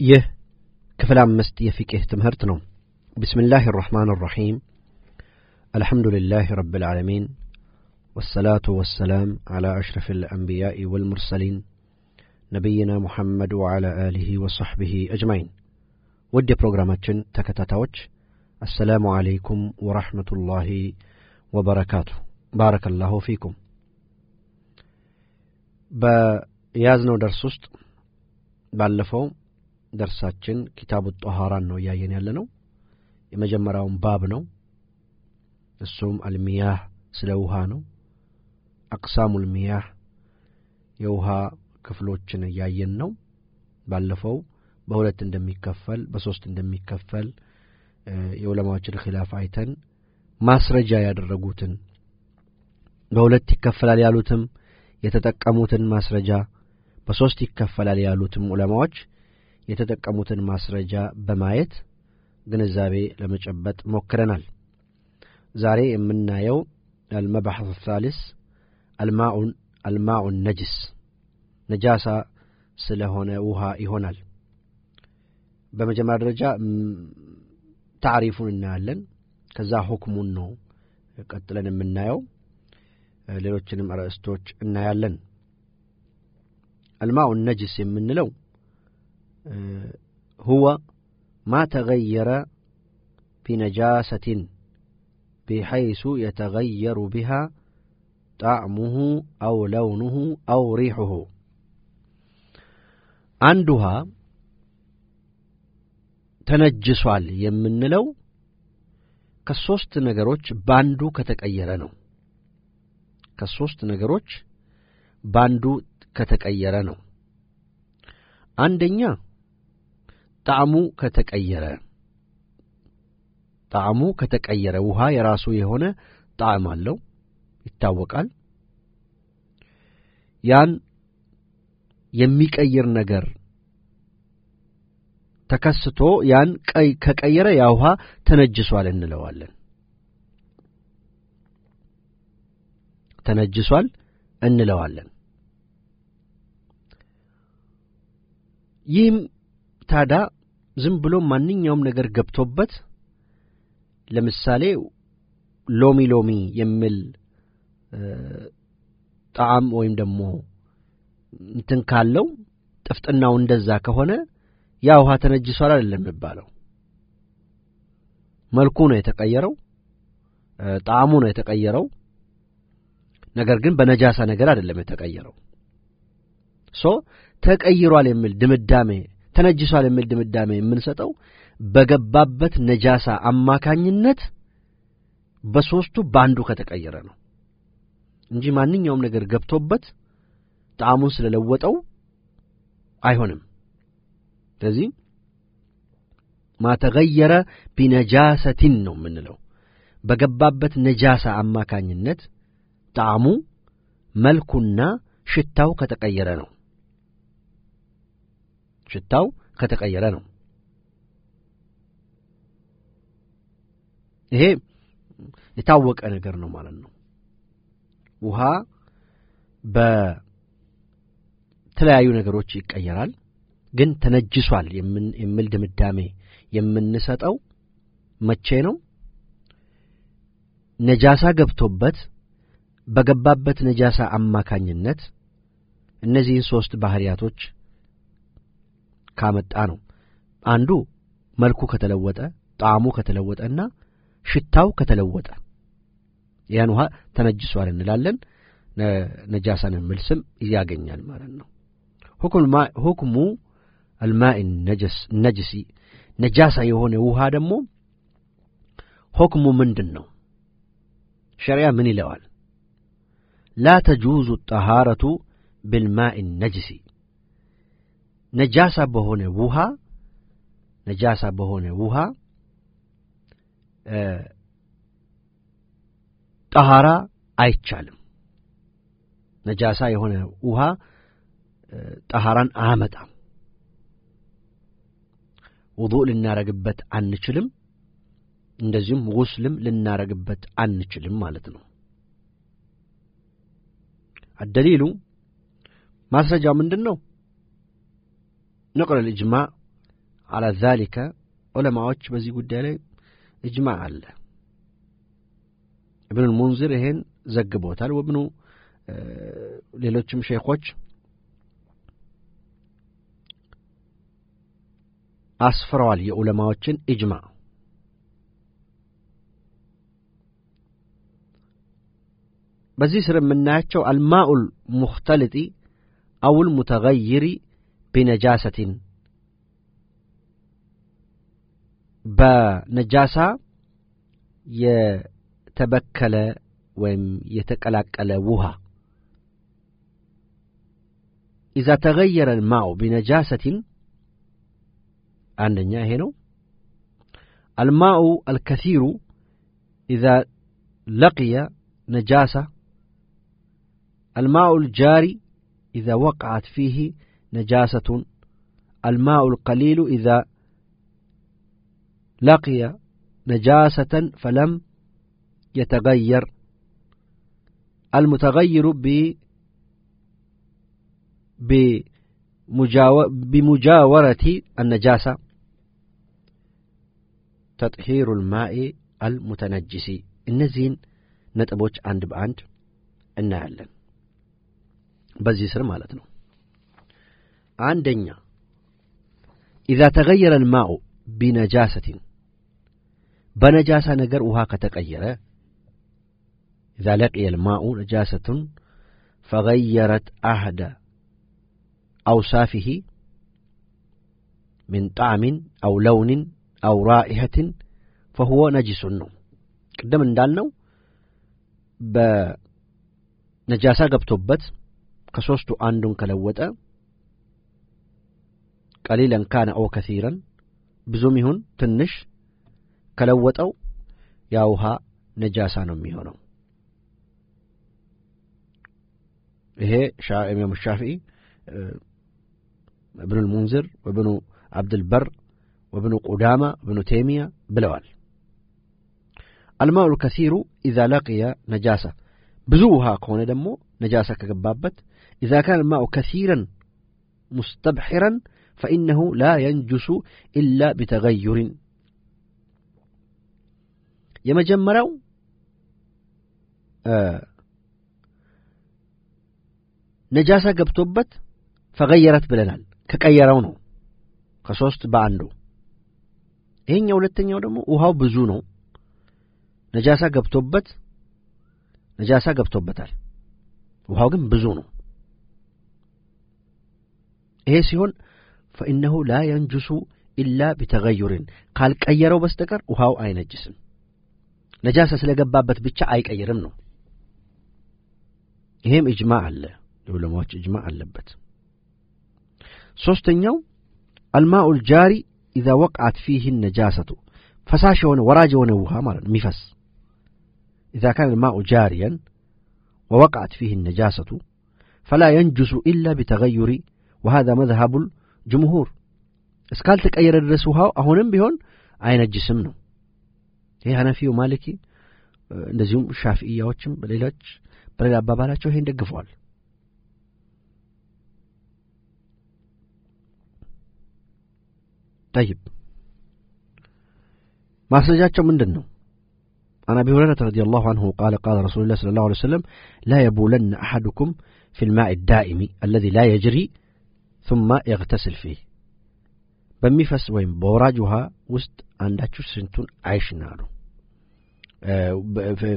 ይህ ክፍል አምስት የፊቅህ ትምህርት ነው ብስምላህ ራሕማን ራሒም الحمد لله رب العالمين والصلاة والسلام على أشرف الأنبياء والمرسلين نبينا محمد وعلى آله وصحبه أجمعين ود بروغراماتشن تكتاتاوش السلام عليكم ورحمة الله وبركاته بارك الله فيكم በያዝነው ደርስ ውስጥ ባለፈው ደርሳችን ኪታቡ ጦሃራን ነው እያየን ያለ ነው የመጀመሪያውን ባብ ነው። እሱም አልሚያህ ስለ ውሃ ነው። አቅሳሙ ልሚያህ የውሃ ክፍሎችን እያየን ነው። ባለፈው በሁለት እንደሚከፈል በሶስት እንደሚከፈል የዑለማዎችን ኪላፍ አይተን ማስረጃ ያደረጉትን በሁለት ይከፈላል ያሉትም የተጠቀሙትን ማስረጃ በሶስት ይከፈላል ያሉትም ዑለማዎች የተጠቀሙትን ማስረጃ በማየት ግንዛቤ ለመጨበጥ ሞክረናል። ዛሬ የምናየው አልመባሐት ሳሊስ አልማኡን አልማኡን ነጅስ ነጃሳ ስለሆነ ውሃ ይሆናል። በመጀመሪያ ደረጃ ታሪፉን እናያለን። ከዛ ሁክሙን ነው ቀጥለን የምናየው። ሌሎችንም ርዕስቶች እናያለን። አልማኡ ነጅስ የምንለው ሁወ ማ ተገየረ ቢነጃሰትን بحيث يتغير بها طعمه أو لونه أو ريحه አንድ ውሃ ተነጅሷል የምንለው ከሶስት ነገሮች ባንዱ ከተቀየረ ነው ከሶስት ነገሮች ባንዱ ከተቀየረ ነው አንደኛ ጣዕሙ ከተቀየረ ጣዕሙ ከተቀየረ ውሃ የራሱ የሆነ ጣዕም አለው። ይታወቃል። ያን የሚቀይር ነገር ተከስቶ ያን ከቀየረ ያ ውሃ ተነጅሷል እንለዋለን። ተነጅሷል እንለዋለን። ይህም ታዳ ዝም ብሎ ማንኛውም ነገር ገብቶበት ለምሳሌ ሎሚ ሎሚ የሚል ጣዕም ወይም ደግሞ እንትን ካለው ጥፍጥናው እንደዛ ከሆነ ያ ውሃ ተነጅሷል አይደለም የሚባለው። መልኩ ነው የተቀየረው ጣዕሙ ነው የተቀየረው። ነገር ግን በነጃሳ ነገር አይደለም የተቀየረው። ሶ ተቀይሯል የሚል ድምዳሜ ተነጅሷል የሚል ድምዳሜ የምንሰጠው በገባበት ነጃሳ አማካኝነት በሶስቱ በአንዱ ከተቀየረ ነው እንጂ ማንኛውም ነገር ገብቶበት ጣዕሙን ስለለወጠው አይሆንም። ስለዚህ ማተገየረ ቢነጃሰቲን ነው የምንለው። በገባበት ነጃሳ አማካኝነት ጣዕሙ መልኩና ሽታው ከተቀየረ ነው ሽታው ከተቀየረ ነው። ይሄ የታወቀ ነገር ነው ማለት ነው። ውሃ በተለያዩ ነገሮች ይቀየራል ግን ተነጅሷል የሚል ድምዳሜ የምንሰጠው መቼ ነው? ነጃሳ ገብቶበት በገባበት ነጃሳ አማካኝነት እነዚህን ሦስት ባህሪያቶች ካመጣ ነው። አንዱ መልኩ ከተለወጠ ጣዕሙ ከተለወጠና ሽታው ከተለወጠ። ያን ውሃ ተነጅሷል እንላለን። ነጃሳን የሚል ስም ያገኛል ማለት ነው። ሁክሙ አልማኢ ነጅሲ ነጃሳ የሆነ ውሃ ደግሞ ሁክሙ ምንድን ነው ሸሪያ ምን ይለዋል? ላ ተጁዙ ጠሃረቱ ብልማኢ ነጅሲ ነጃሳ በሆነ ውሃ ነጃሳ በሆነ ውሃ ጠሃራ አይቻልም። ነጃሳ የሆነ ውሃ ጠሃራን አያመጣም። ውዱእ ልናረግበት አንችልም። እንደዚሁም ጉስልም ልናረግበት አንችልም ማለት ነው። አደሊሉ ማስረጃው ምንድን ነው ነቅል ልእጅማዕ አላ ዛሊከ። ዑለማዎች በዚህ ጉዳይ ላይ እጅማዕ አለ። እብኑል ሙንዚር ይሄን ዘግቦታል። ወብኑ ሌሎችም ሼኾች አስፍረዋል የዑለማዎችን ኢጅማዕ በዚህ ስር የምናያቸው አልማኡል ሙክተልጢ አውል ሙተገይሪ ቢነጃሰቲን በነጃሳ የተበከለ ወይም የተቀላቀለ ውሃ ኢዛ ተገየረ ልማኡ ቢነጃሰቲን አንደኛ ይሄ ነው አልማኡ አልከሲሩ ኢዛ ለቅየ ነጃሳ الماء الجاري إذا وقعت فيه نجاسة الماء القليل إذا لقي نجاسة فلم يتغير المتغير ب بمجاورة النجاسة تطهير الماء المتنجس እነዚህን ነጥቦች አንድ በአንድ እናያለን በዚህ ስር ማለት ነው አንደኛ ኢዛ ተገየረ ልማኡ ቢነጃሰቲን በነጃሳ ነገር ውሃ ከተቀየረ ኢዛ ለቅየ ልማኡ ነጃሰቱን ፈገየረት አህደ አውሳፊህ ምን ጣዕሚን አው ለውንን አው ራኢሐትን ፈሁወ ነጅሱን ነው። ቅድም እንዳልነው በነጃሳ ገብቶበት ከሦስቱ አንዱን ከለወጠ ቀሊለን ካነ ኦ ከሲረን ብዙም ይሁን ትንሽ ከለወጠው ያ ውሃ ነጃሳ ነው የሚሆነው ይሄ ኢማም ሻፊዒ እብኑ ልሙንዝር ወብኑ አብድልበር ወብኑ ቁዳማ ወብኑ ቴሚያ ብለዋል አልማኡ ልከሲሩ ኢዛ ለቅየ ነጃሳ ብዙ ውሃ ከሆነ ደግሞ ነጃሳ ከገባበት إذا كان الماء كثيرا مستبحرا فإنه لا ينجس إلا بتغير የመጀመሪያው ነጃሳ ገብቶበት ፈገየረት ብለናል ከቀየረው ነው ከሶስት በአንዱ ይሄኛው ሁለተኛው ደግሞ ውሃው ብዙ ነው ነጃሳ ገብቶበት ነጃሳ ገብቶበታል ውሃው ግን ብዙ ነው ይሄ ሲሆን ፈኢነሁ ላ የንጁሱ ኢላ ቢተገዩሪን ካልቀየረው በስተቀር ውሃው አይነጅስም ነጃሳ ስለገባበት ብቻ አይቀይርም ነው ይሄም እጅማዕ አለ የዑለማዎች እጅማዕ አለበት ሦስተኛው አልማኡ ልጃሪ ኢዛ ወቅዓት ፊህ ነጃሰቱ ፈሳሽ የሆነ ወራጅ የሆነ ውሃ ማለት ነው የሚፈስ ኢዛ ካን ልማኡ ጃሪያን ወወቅዓት ፊህ ነጃሰቱ ፈላ የንጁሱ ኢላ ቢተገዩሪ وهذا مذهب الجمهور እስካልተቀየረ ድረስ ውሃው አሁንም ቢሆን አይነጅስም ነው ይህ ሐነፊው ማሊኪ እንደዚሁም ሻፊእያዎችም በሌሎች በሌላ አባባላቸው ይሄን ደግፈዋል ጠይብ ማስረጃቸው ምንድን ነው عن أبي هريرة رضي الله عنه قال قال رسول الله صلى الله عليه وسلم لا يبولن أحدكم في الماء الدائم الذي لا يجري ثم يغتسل فيه በሚፈስ ወይም በወራጅ ውሃ ውስጥ አንዳችሁ ስንቱን አይሽና አሉ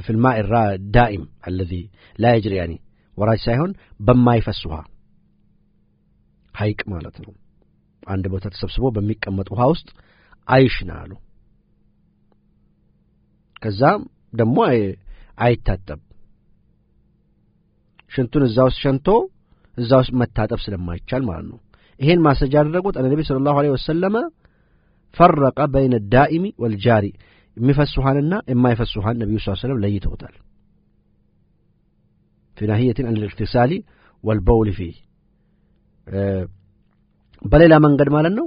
ፍልማ ራ ዳኢም አለዚ ላ የጅሪ ያኒ ወራጅ ሳይሆን በማይፈስ ውሃ ሀይቅ ማለት ነው አንድ ቦታ ተሰብስቦ በሚቀመጥ ውሃ ውስጥ አይሽና አሉ ከዛም ደግሞ አይታጠብ ሽንቱን እዛ ውስጥ ሸንቶ እዛ ውስጥ መታጠብ ስለማይቻል ማለት ነው። ይሄን ማስረጃ ያደረጉት ነቢ ስለ ላሁ ወሰለመ ፈረቀ በይነ ዳኢሚ ወልጃሪ የሚፈስ ውሃንና የማይፈስ ውሃን ነቢዩ ስ ሰለም ለይተውታል። ፊ ናህየትን ልእክትሳሊ ወልበውል ፊህ በሌላ መንገድ ማለት ነው።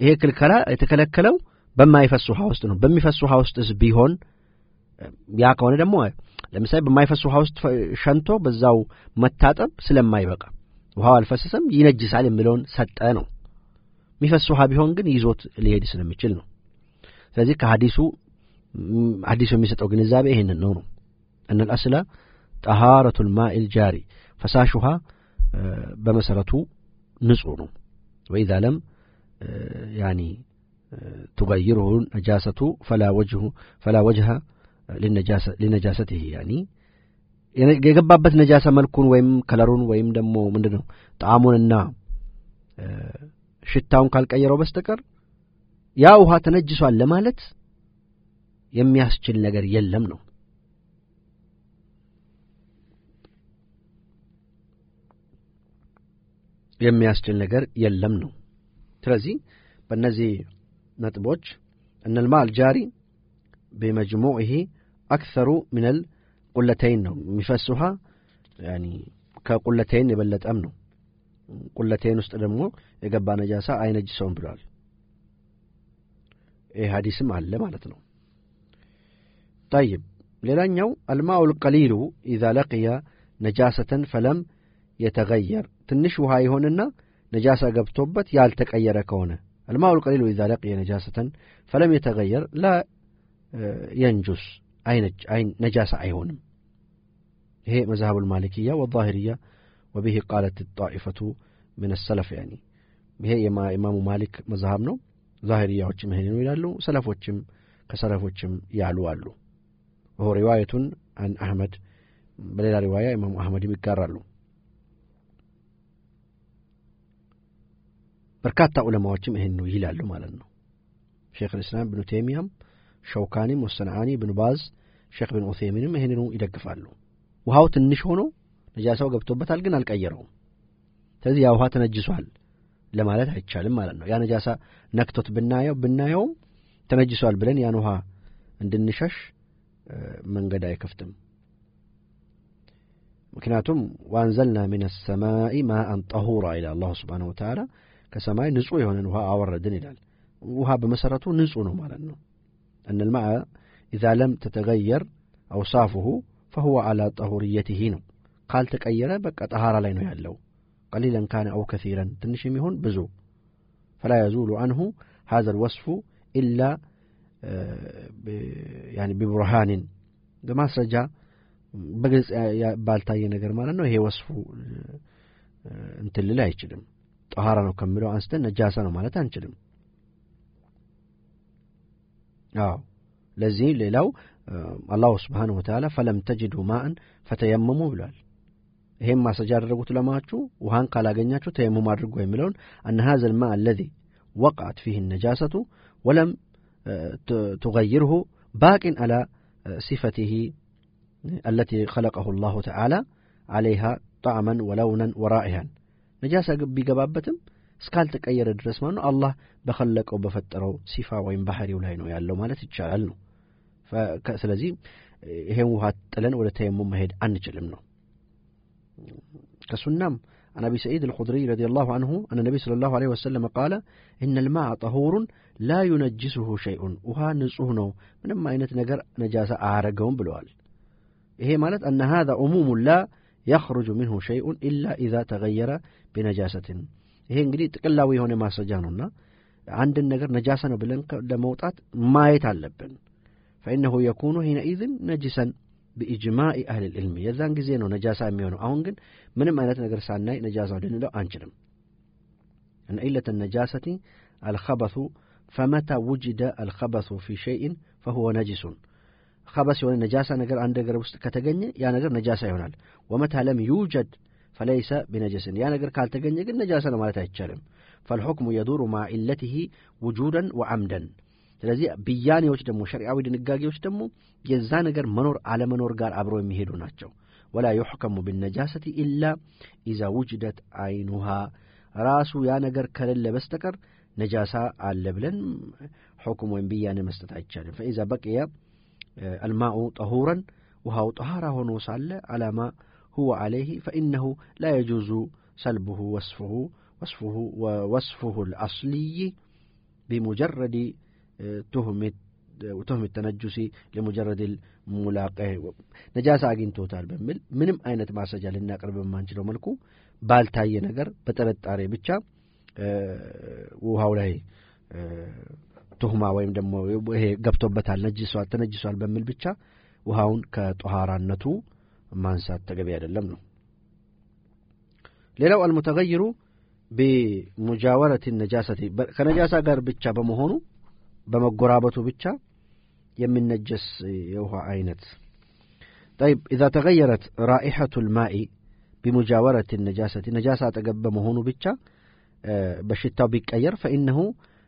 ይሄ ክልከላ የተከለከለው በማይፈስ ውሃ ውስጥ ነው። በሚፈስ ውሃ ውስጥስ ቢሆን ያ ከሆነ ደግሞ ለምሳሌ በማይፈስ ውሃ ውስጥ ሸንቶ በዛው መታጠብ ስለማይበቃ ውሃው አልፈሰሰም ይነጅሳል የሚለውን ሰጠ ነው የሚፈስ ውሃ ቢሆን ግን ይዞት ሊሄድ ስለሚችል ነው። ስለዚህ ከሀዲሱ ሀዲሱ የሚሰጠው ግንዛቤ ይህንን ነው ነው እነ ልአስላ ጠሃረቱ ልማኢል ፈሳሽ ውሃ በመሰረቱ ንጹህ ነው። ወኢዛ ለም ያኒ ቱገይርሁ ነጃሰቱ ፈላ ወጅሀ ሊነጃሰትህ ያኒ የገባበት ነጃሳ መልኩን ወይም ከለሩን ወይም ደግሞ ምንድን ነው ጣዕሙንና ሽታውን ካልቀየረው በስተቀር ያ ውሃ ተነጅሷል ለማለት የሚያስችል ነገር የለም ነው። የሚያስችል ነገር የለም ነው። ስለዚህ በእነዚህ ነጥቦች እነልማ አልጃሪ በመጅሙዒሂ አክሰሩ ሚነል ቁለተይን ነው የሚፈስ ውሃ ከቁለተይን የበለጠም ነው። ቁለተይን ውስጥ ደግሞ የገባ ነጃሳ አይነጅሰውም ብሏል። ይህ ሀዲስም አለ ማለት ነው። ጠይብ ሌላኛው አልማኡል ቀሊሉ ኢዛ ለቅየ ነጃሰተን ፈለም የተገየር ትንሽ ውሃ ይሆንና ነጃሳ ገብቶበት ያልተቀየረ ከሆነ አልማኡል ቀሊሉ ኢዛ ለቅየ ነጃሰተን ፈለም የተገየር ላ ነጃሳ አይሆንም። ይሄ መዝሀቡ ልማሊክያ ወዛሂርያ ወቢህ ቃለት ጣኢፈቱ ምን ሰለፍ ያኒ ይሄ የኢማሙ ማሊክ መዝሀብ ነው። ዛሂርያዎችም ይሄን ነው ይላሉ። ሰለፎችም ከሰለፎችም ያሉ አሉ። ወሆ ሪዋየቱን አን አህመድ በሌላ ሪዋያ ኢማሙ አህመድም ይጋራሉ። በርካታ ዑለማዎችም ይሄን ነው ይላሉ ማለት ነው። ሼክ ልእስላም ብኑ ቴሚያም ሸውካኒም ወሰንዓኒ ብኑ ባዝ ሼክ ብን ዑሴሚንም ይህንኑ ይደግፋሉ። ውሃው ትንሽ ሆኖ ነጃሳው ገብቶበታል፣ ግን አልቀየረውም። ስለዚህ ያ ውሃ ተነጅሷል ለማለት አይቻልም ማለት ነው። ያ ነጃሳ ነክቶት ብናየው ብናየውም ተነጅሷል ብለን ያን ውሃ እንድንሸሽ መንገድ አይከፍትም። ምክንያቱም ዋንዘልና ሚነ ሰማኢ ማአን ጠሁራ ይላል አላሁ ስብሓነሁ ወተዓላ ከሰማይ ንጹሕ የሆነን ውሃ አወረድን ይላል። ውሃ በመሰረቱ ንጹሕ ነው ማለት ነው። أن ኢዛ ለም ተተገየር አውሳፍሁ ፈሁወ አላ ጠሁርየትህ ነው። ካልተቀየረ በቃ ጠሃራ ላይ ነው ያለው። ቀሊለን ካነ አው ከሲረን ትንሽ የሚሆን ብዙ ፈላ የዙሉ አንሁ ሀዘ ልወስፉ ኢላ ቢብርሃንን በማስረጃ በግልጽ ባልታየ ነገር ማለት ነው። ይሄ ወስፉ እንትን ልል አይችልም። ጠሃራ ነው ከምለው አንስተን ነጃሳ ነው ማለት አንችልም። አዎ ለዚህ ሌላው አላሁ ስብሓነሁ ወተዓላ ፈለም ተጅዱ ማእን ፈተየመሙ ብሏል። ይሄም ማስረጃ ያደረጉት ለማቹ ውሃን ካላገኛችሁ ተየሙም አድርጎ የሚለውን አነ ሀዘ ልማ አለዚ ወቃት ፊህ ነጃሰቱ ወለም ትገይርሁ ባቂን አላ ሲፈቲህ አለቲ ኸለቀሁ ላሁ ተዓላ አለይሃ ጣዕመን ወለውነን ወራኢሃን ነጃሳ ቢገባበትም እስካልተቀየረ ድረስ ማለት ነው አላህ በኸለቀው በፈጠረው ሲፋ ወይም ባህሪው ላይ ነው ያለው ማለት ይቻላል ነው። ስለዚህ ይሄን ውሃ ጥለን ወደ ተየሙም መሄድ አንችልም ነው። ከሱናም عن أبي سعيد الخدري رضي الله عنه أن النبي صلى الله عليه وسلم قال إن الماء طهور لا ينجسه شيء وها نصه ነው ምንም አይነት ነገር ነጃሳ አያረገውም ብለዋል። ይሄ ማለት أن هذا عموم لا يخرج منه شيء إلا إذا تغير بنجاسة ይሄ እንግዲህ ጥቅላዊ የሆነ ማስረጃ ነውና አንድን ነገር ነጃሳ ነው ብለን ለመውጣት ማየት አለብን። ፈኢነሁ የኩኑ ሂነኢዝን ነጅሰን بإجماع أهل العلم የዛን ጊዜ ነው ነጃሳ የሚሆነው። አሁን ግን ምንም አይነት ነገር ሳናይ ነጃሳ ልንለው አንችልም። إن علة النجاسة الخبث فمتى وجد الخبث في شيء فهو نجس خبث የሆነ ነጃሳ ነገር አንድ ነገር ውስጥ ከተገኘ ያ ነገር ነጃሳ ይሆናል። ومتى لم يوجد فليس بنجس ያ ነገር ካልተገኘ ግን ነጃሳ ነው ማለት አይቻልም። فالحكم يدور مع علته وجودا وعدما ስለዚህ ብያኔዎች ደግሞ ሸሪዓዊ ድንጋጌዎች ደግሞ የዛ ነገር መኖር አለመኖር ጋር አብረው የሚሄዱ ናቸው። ወላ ዩሕከሙ ብነጃሰቲ ኢላ ኢዛ ውጅደት አይኑሃ ራሱ ያ ነገር ከሌለ በስተቀር ነጃሳ አለ ብለን ሕኩም ወይም ብያኔ መስጠት አይቻልም። ፈኢዛ በቅየ አልማኡ ጠሁረን ውሃው ጠሃራ ሆኖ ሳለ አላማ ሁወ ዓለይህ ፈኢነሁ ላ የጁዙ ሰልብሁ ወስፍሁ ወስፍሁ ወወስፍሁ ልአስልይ ትሁም ተነጁሲ ለሙጀረድ ሙላቀ ነጃሳ አግኝቶታል በሚል ምንም አይነት ማስረጃ ልናቀርብ በማንችለው መልኩ ባልታየ ነገር በጥርጣሬ ብቻ ውሃው ላይ ቱህማ ወይም ደግሞ ይሄ ገብቶበታል ነጅሷል ተነጅሷል በሚል ብቻ ውሃውን ከጦሃራነቱ ማንሳት ተገቢ አይደለም ነው። ሌላው አልሙተገይሩ ቢሙጃወረት ነጃሰቲ ከነጃሳ ጋር ብቻ በመሆኑ በመጎራበቱ ብቻ የሚነጀስ የውሃ አይነት طيب إذا تغيرت رائحة الماء بمجاورة النجاسة نجاسة أتقب مهون بيتشا بشتاو بيكأير فإنه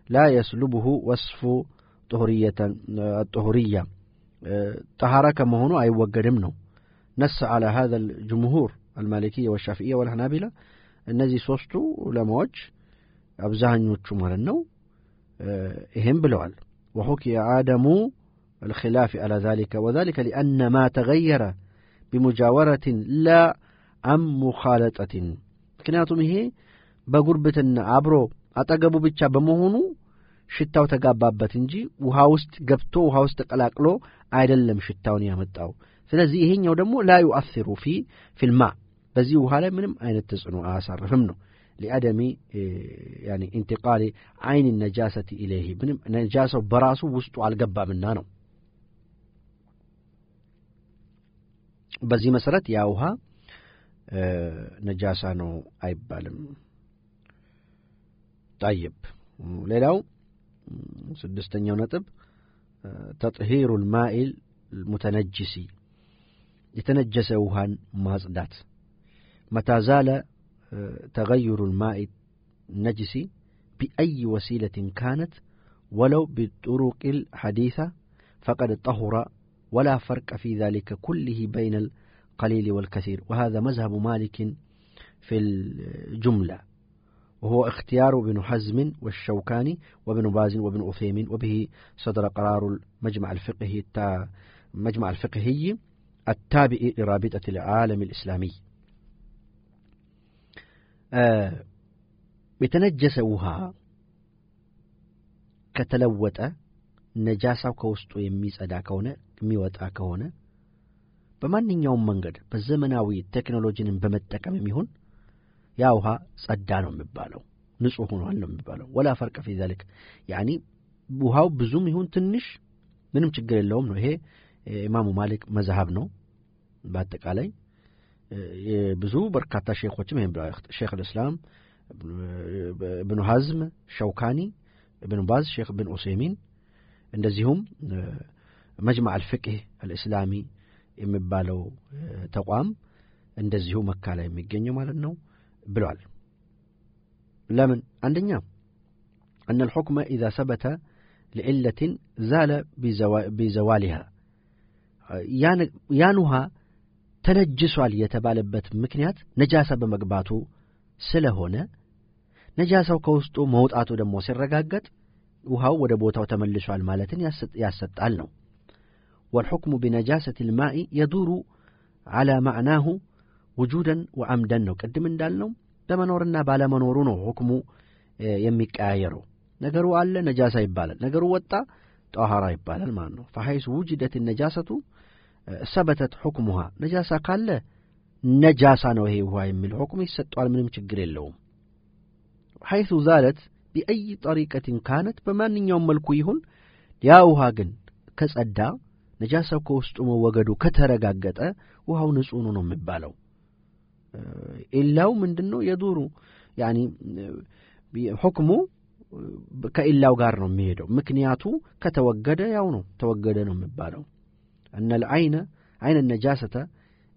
لا يسلبه وصف طهرية الطهرية طهارة كمهون أي وقدمنه نص على هذا الجمهور المالكية والشافعية والحنابلة እነዚህ ሶስቱ ዑለማዎች አብዛኞቹ ማለት ነው ይህም ብለዋል وحكي عدم الخلاف على ذلك وذلك لأن ما تغير بمجاورة لا عن مخالطة ምክንያቱም ይሄ በጉርብትና አብሮ አጠገቡ ብቻ በመሆኑ ሽታው ተጋባበት እንጂ ውሃ ውስጥ ገብቶ ውሃ ውስጥ ተቀላቅሎ አይደለም ሽታውን ያመጣው ስለዚህ ይሄኛው ደግሞ ላ ዩአሲሩ ፊ ፊልማ በዚህ ውሃ ላይ ምንም አይነት ተጽዕኖ አያሳርፍም ነው ሊአደሚ ኢንቲቃሊ አይን ነጃሰቲ ኢለይህ ምንም ነጃሰው በራሱ ውስጡ አልገባምና ነው። በዚህ መሰረት ያ ውሃ ነጃሳ ነው አይባልም። ጠይብ ሌላው ስድስተኛው ነጥብ ተጥሂሩ ልማኢል ሙተነጅሲ የተነጀሰ ውሃን ማጽዳት መታዛለ تغير الماء النجس بأي وسيلة كانت ولو بالطرق الحديثة فقد طهر ولا فرق في ذلك كله بين القليل والكثير. وهذا مذهب مالك في الجملة. وهو اختيار ابن حزم والشوكاني وابن باز وابن أثيمين وبه صدر قرار المجمع الفقهي مجمع الفقهي التابع لرابطة العالم الإسلامي. የተነጀሰ ውሃ ከተለወጠ ነጃሳው ከውስጡ የሚጸዳ ከሆነ የሚወጣ ከሆነ በማንኛውም መንገድ በዘመናዊ ቴክኖሎጂንን በመጠቀም የሚሆን ያ ውሃ ጸዳ ነው የሚባለው ንጹሕ ሆኗል ነው የሚባለው። ولا فرق في ذلك يعني ውሃው ብዙም ይሁን ትንሽ ምንም ችግር የለውም ነው። ይሄ ኢማሙ ማሊክ መዝሀብ ነው። በአጠቃላይ ብዙ በርካታ ሼኮችም ይህም ብለዋል ሼክ ልእስላም እብኑ ሀዝም ሸውካኒ እብን ባዝ ሼክ ብን ኡሴሚን እንደዚሁም መጅማዕ አልፍቅህ አልእስላሚ የሚባለው ተቋም እንደዚሁ መካ ላይ የሚገኘው ማለት ነው ብሏል ለምን አንደኛ أن الحكم إذا ثبت لعلة زال بزوالها ያንውሃ ተነጅሷል የተባለበት ምክንያት ነጃሳ በመግባቱ ስለሆነ ነጃሳው ከውስጡ መውጣቱ ደግሞ ሲረጋገጥ ውሃው ወደ ቦታው ተመልሷል ማለትን ያሰጣል ነው። ወልሑክሙ ቢነጃሰት ልማኢ የዱሩ ዓላ ማዕናሁ ውጁደን ወአምደን ነው። ቅድም እንዳልነው በመኖርና ባለመኖሩ ነው ሁክሙ የሚቀያየረው። ነገሩ አለ ነጃሳ ይባላል፣ ነገሩ ወጣ ጠኋራ ይባላል ማለት ነው። ፈሐይሱ ውጅደት ነጃሰቱ ሰበተት ሑክሙሃ ነጃሳ ካለ ነጃሳ ነው ይሄ ውሃ የሚል ሑክም ይሰጠዋል ምንም ችግር የለውም። ሐይቱ ዛለት ቢአይ ጠሪቀትን ካነት በማንኛውም መልኩ ይሁን ያ ውሃ ግን ከጸዳ ነጃሳው ከውስጡ መወገዱ ከተረጋገጠ ውሃው ንጹህ ነው የሚባለው። ኢላው ምንድን ነው የዱሩ ያኒ ሑክሙ ከኢላው ጋር ነው የሚሄደው። ምክንያቱ ከተወገደ ያው ነው ተወገደ ነው የሚባለው أن العين عين النجاسة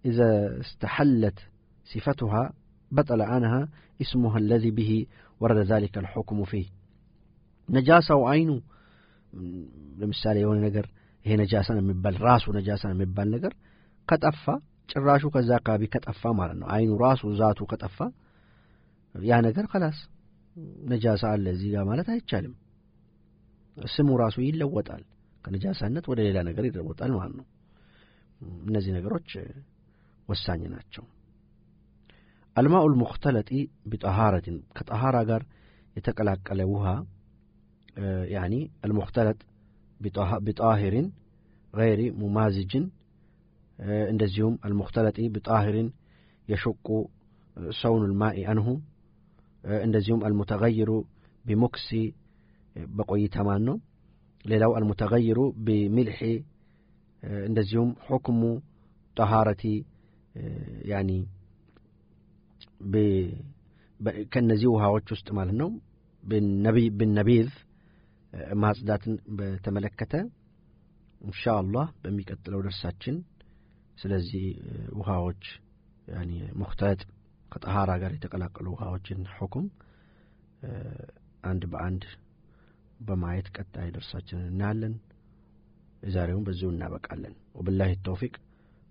إذا استحلت صفتها بطل عنها اسمها الذي به ورد ذلك الحكم فيه نجاسة وعين ለምሳሌ የሆነ ነገር ይሄ ነጃሳ ነው የሚባል ራሱ ነጃሳ ነው የሚባል ነገር ከጠፋ ጭራሹ ከዛ አካባቢ ከጠፋ ማለት ነው አይኑ ራሱ ዛቱ ከጠፋ ያ ነገር ከላስ ነጃሳ አለ እዚህ ጋር ማለት አይቻልም ስሙ ራሱ ይለወጣል ከነጃሳነት ወደ ሌላ ነገር ይለወጣል ማለት ነው። እነዚህ ነገሮች ወሳኝ ናቸው። አልማኡ ልሙክተለጢ ቢጠሃረትን ከጠሃራ ጋር የተቀላቀለ ውሃ ያኒ አልሙክተለጥ ቢጣሂርን ገይሪ ሙማዝጅን እንደዚሁም አልሙክተለጢ ቢጣሂርን የሸቁ ሰውን ልማኢ አንሁ እንደዚሁም አልሙተገይሩ ቢሙክሲ በቆይታ ነው ሌላው አልሙተገይሩ ቢሚልሒ እንደዚሁም ሑክሙ ጠሃረቲ ያኒ ከእነዚህ ውሃዎች ውስጥ ማለት ነው። ብነቢዝ ማጽዳትን በተመለከተ እንሻ አላህ በሚቀጥለው ደርሳችን ስለዚህ ውሃዎች ሙክተጥ ከጠሃራ ጋር የተቀላቀሉ ውሃዎችን ሁኩም አንድ በአንድ በማየት ቀጣይ ደርሳችንን እናያለን የዛሬውን በዚሁ እናበቃለን ወብላሂ ተውፊቅ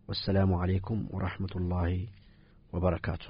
ወሰላሙ አሌይኩም ወረሕመቱላሂ ወበረካቱ